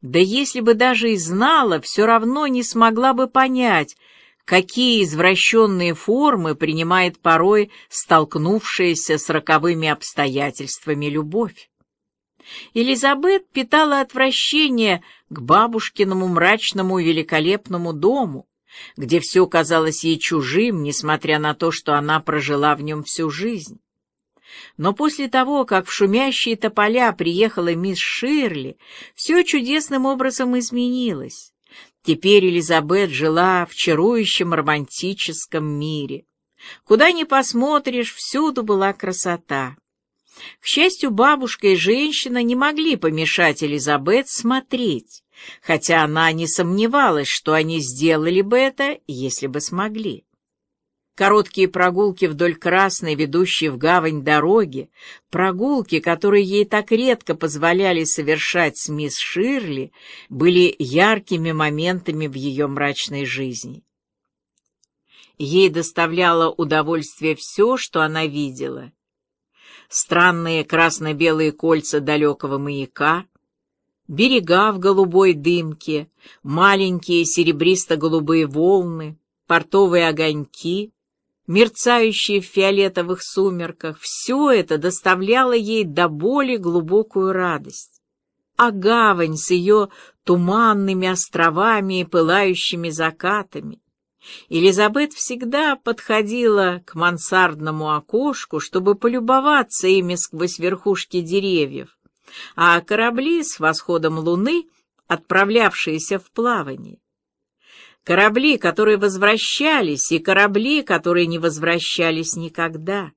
Да если бы даже и знала, все равно не смогла бы понять, какие извращенные формы принимает порой столкнувшаяся с роковыми обстоятельствами любовь. Элизабет питала отвращение к бабушкиному мрачному великолепному дому, где все казалось ей чужим, несмотря на то, что она прожила в нем всю жизнь. Но после того, как в шумящие тополя приехала мисс Ширли, все чудесным образом изменилось. Теперь Элизабет жила в чарующем романтическом мире. Куда ни посмотришь, всюду была красота. К счастью, бабушка и женщина не могли помешать Элизабет смотреть, хотя она не сомневалась, что они сделали бы это, если бы смогли. Короткие прогулки вдоль красной, ведущей в гавань дороги, прогулки, которые ей так редко позволяли совершать с мисс Ширли, были яркими моментами в ее мрачной жизни. Ей доставляло удовольствие все, что она видела. Странные красно-белые кольца далекого маяка, берега в голубой дымке, маленькие серебристо-голубые волны, портовые огоньки, мерцающие в фиолетовых сумерках, все это доставляло ей до боли глубокую радость. А гавань с ее туманными островами и пылающими закатами. Элизабет всегда подходила к мансардному окошку, чтобы полюбоваться ими сквозь верхушки деревьев, а корабли с восходом луны, отправлявшиеся в плавание. Корабли, которые возвращались, и корабли, которые не возвращались никогда.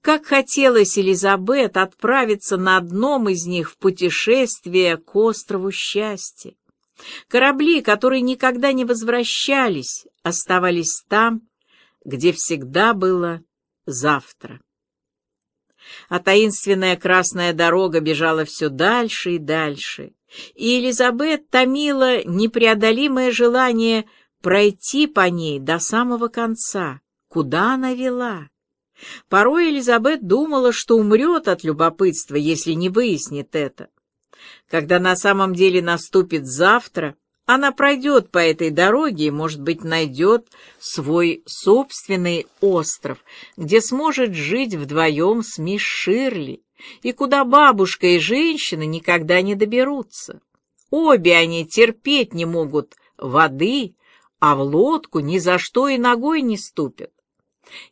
Как хотелось Элизабет отправиться на одном из них в путешествие к острову счастья. Корабли, которые никогда не возвращались, оставались там, где всегда было завтра. А таинственная красная дорога бежала все дальше и дальше и Элизабет томила непреодолимое желание пройти по ней до самого конца, куда она вела. Порой Элизабет думала, что умрет от любопытства, если не выяснит это. Когда на самом деле наступит завтра, она пройдет по этой дороге и, может быть, найдет свой собственный остров, где сможет жить вдвоем с мисс Ширли, и куда бабушка и женщина никогда не доберутся. Обе они терпеть не могут воды, а в лодку ни за что и ногой не ступят.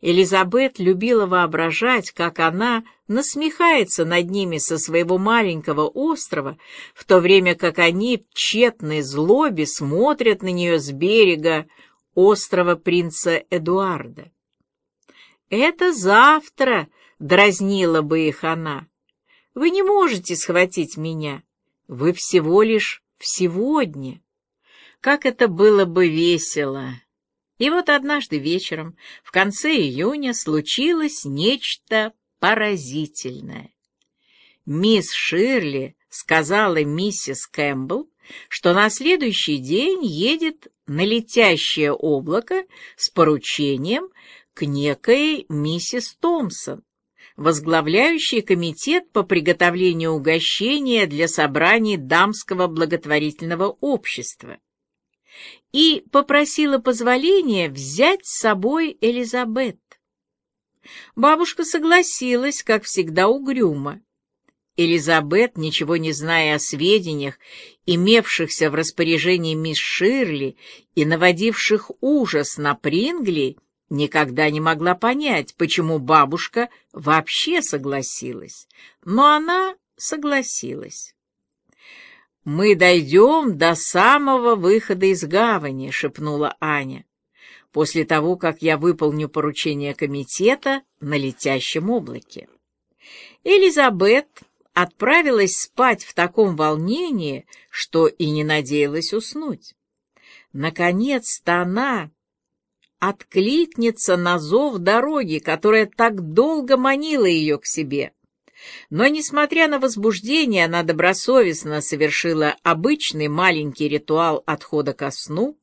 Элизабет любила воображать, как она насмехается над ними со своего маленького острова, в то время как они в тщетной злобе смотрят на нее с берега острова принца Эдуарда. «Это завтра», дразнила бы их она. Вы не можете схватить меня. Вы всего лишь в сегодня. Как это было бы весело. И вот однажды вечером, в конце июня, случилось нечто поразительное. Мисс Ширли сказала миссис Кэмпбелл, что на следующий день едет на летящее облако с поручением к некой миссис Томпсон, возглавляющий комитет по приготовлению угощения для собраний дамского благотворительного общества, и попросила позволения взять с собой Элизабет. Бабушка согласилась, как всегда, угрюмо. Элизабет, ничего не зная о сведениях, имевшихся в распоряжении мисс Ширли и наводивших ужас на Прингли, никогда не могла понять, почему бабушка вообще согласилась. Но она согласилась. «Мы дойдем до самого выхода из гавани», — шепнула Аня, «после того, как я выполню поручение комитета на летящем облаке». Элизабет отправилась спать в таком волнении, что и не надеялась уснуть. Наконец-то она откликнется на зов дороги, которая так долго манила ее к себе. Но, несмотря на возбуждение, она добросовестно совершила обычный маленький ритуал отхода ко сну,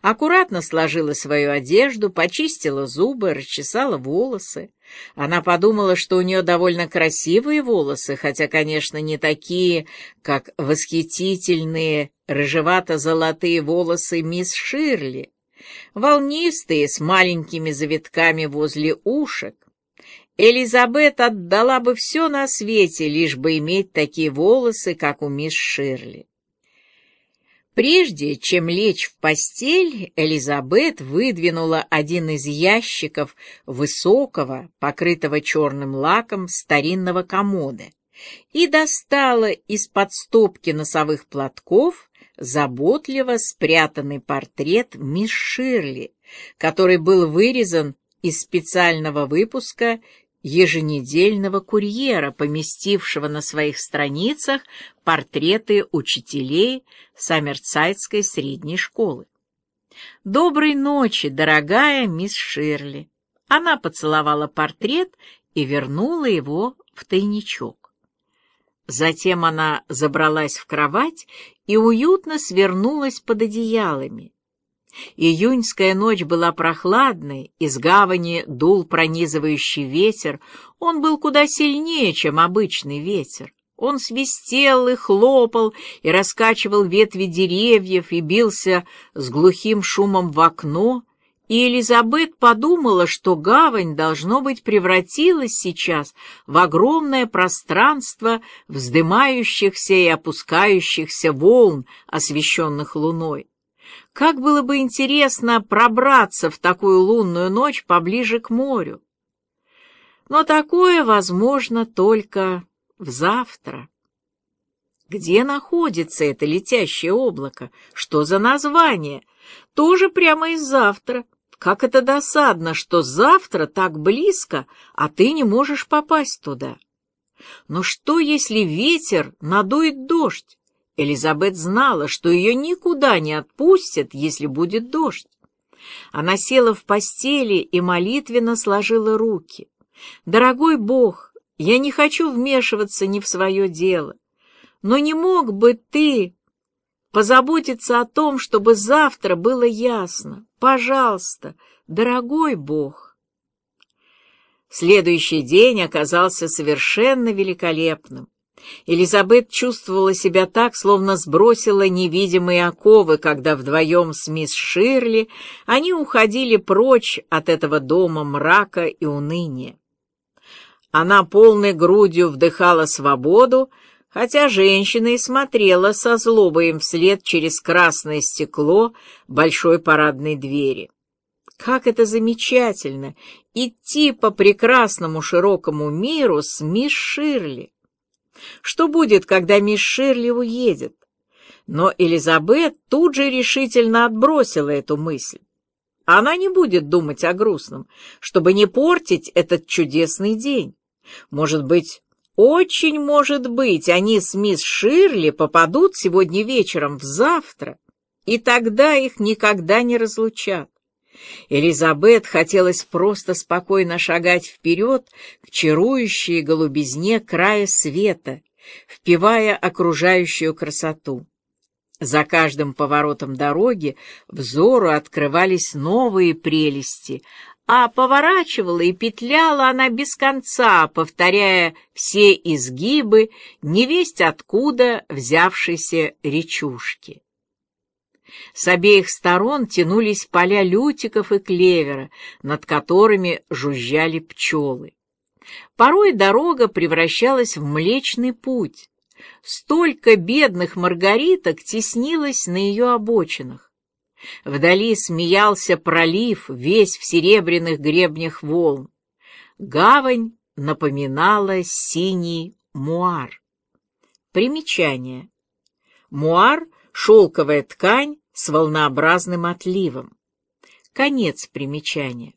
Аккуратно сложила свою одежду, почистила зубы, расчесала волосы. Она подумала, что у нее довольно красивые волосы, хотя, конечно, не такие, как восхитительные рыжевато-золотые волосы мисс Ширли, волнистые, с маленькими завитками возле ушек. Элизабет отдала бы все на свете, лишь бы иметь такие волосы, как у мисс Ширли. Прежде чем лечь в постель, Элизабет выдвинула один из ящиков высокого, покрытого черным лаком старинного комода и достала из-под стопки носовых платков заботливо спрятанный портрет мисс Ширли, который был вырезан из специального выпуска еженедельного курьера, поместившего на своих страницах портреты учителей Саммерсайдской средней школы. «Доброй ночи, дорогая мисс Ширли!» Она поцеловала портрет и вернула его в тайничок. Затем она забралась в кровать и уютно свернулась под одеялами. Июньская ночь была прохладной, из гавани дул пронизывающий ветер, он был куда сильнее, чем обычный ветер. Он свистел и хлопал, и раскачивал ветви деревьев, и бился с глухим шумом в окно, и Элизабет подумала, что гавань, должно быть, превратилась сейчас в огромное пространство вздымающихся и опускающихся волн, освещенных луной. Как было бы интересно пробраться в такую лунную ночь поближе к морю. Но такое возможно только в завтра. Где находится это летящее облако? Что за название? Тоже прямо из завтра. Как это досадно, что завтра так близко, а ты не можешь попасть туда. Но что, если ветер надует дождь? Элизабет знала, что ее никуда не отпустят, если будет дождь. Она села в постели и молитвенно сложила руки. «Дорогой Бог, я не хочу вмешиваться ни в свое дело, но не мог бы ты позаботиться о том, чтобы завтра было ясно? Пожалуйста, дорогой Бог!» Следующий день оказался совершенно великолепным. Элизабет чувствовала себя так, словно сбросила невидимые оковы, когда вдвоем с мисс Ширли они уходили прочь от этого дома мрака и уныния. Она полной грудью вдыхала свободу, хотя женщина и смотрела со злобой им вслед через красное стекло большой парадной двери. Как это замечательно — идти по прекрасному широкому миру с мисс Ширли! Что будет, когда мисс Ширли уедет? Но Элизабет тут же решительно отбросила эту мысль. Она не будет думать о грустном, чтобы не портить этот чудесный день. Может быть, очень может быть, они с мисс Ширли попадут сегодня вечером в завтра, и тогда их никогда не разлучат. Элизабет хотелось просто спокойно шагать вперед к чарующей голубизне края света, впивая окружающую красоту. За каждым поворотом дороги взору открывались новые прелести, а поворачивала и петляла она без конца, повторяя все изгибы невесть откуда взявшейся речушки. С обеих сторон тянулись поля лютиков и клевера, над которыми жужжали пчелы. Порой дорога превращалась в Млечный путь. Столько бедных маргариток теснилось на ее обочинах. Вдали смеялся пролив, весь в серебряных гребнях волн. Гавань напоминала синий муар. Примечание. Муар — шелковая ткань с волнообразным отливом. Конец примечания.